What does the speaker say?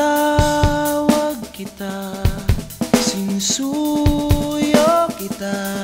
Tinatawag kita. Sinsuyo kita.